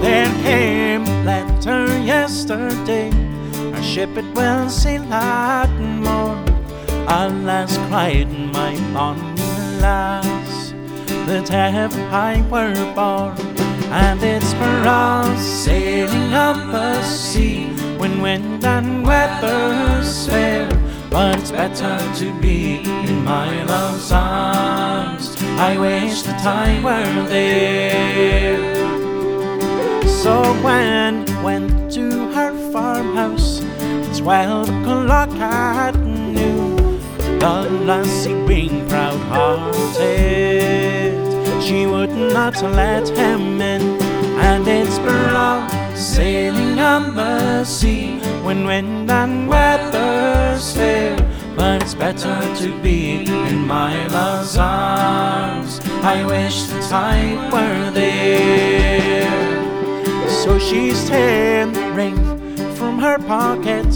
There came letter yesterday. Our ship it will sail out more. Alas, cried my bonny lass, that heaven I were born. And it's for us sailing up the sea when wind and weather's fair. But it's better to be in my love's arms. I wish the time were there. So when went to her farmhouse, twelve o'clock at noon, the lassie being proud hearted, she would not let him in, and it's brown sailing on the sea when wind and weather's fair. But it's better to be in my love's arms. I wish the time were there. She's taken the ring from her pocket,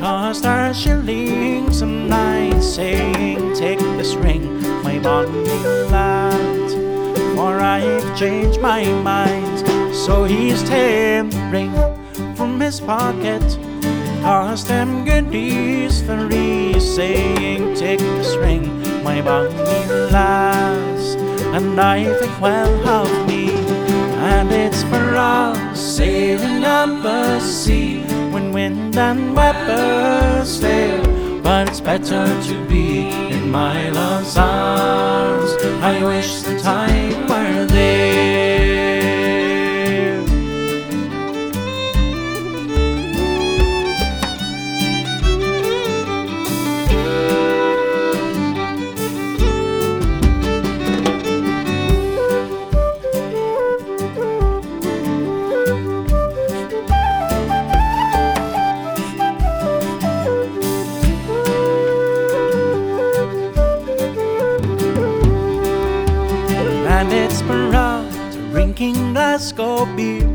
cost her shillings and nine, saying, Take this ring, my bonny lad, for I've changed my mind. So he's the ring from his pocket, cost him goodies three, saying, Take this ring, my bonny lass, and I think well of me. Wind and weather's. But it's better to be in my love's arms. I wish that I drinking Glasgow beer.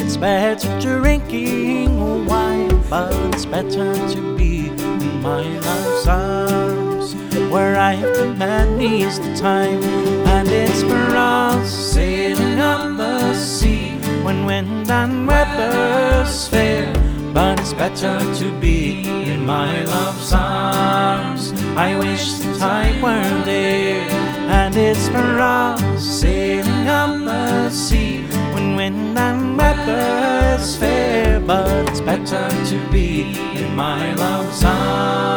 It's better drinking wine, but it's better to be in my love's arms, where I've been many's the time. And us sailing on the sea when wind and weather's fair. But it's better to be in my love's arms. I wish the I weren't there. And it's us sailing on the sea when wind and weather's fair. But it's better to be in my love's arms.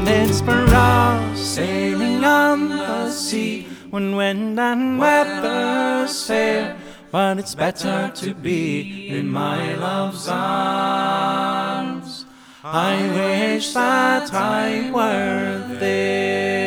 And it's us sailing on the sea when wind and weather's fair. But it's better to be in my love's arms. I wish that I were there.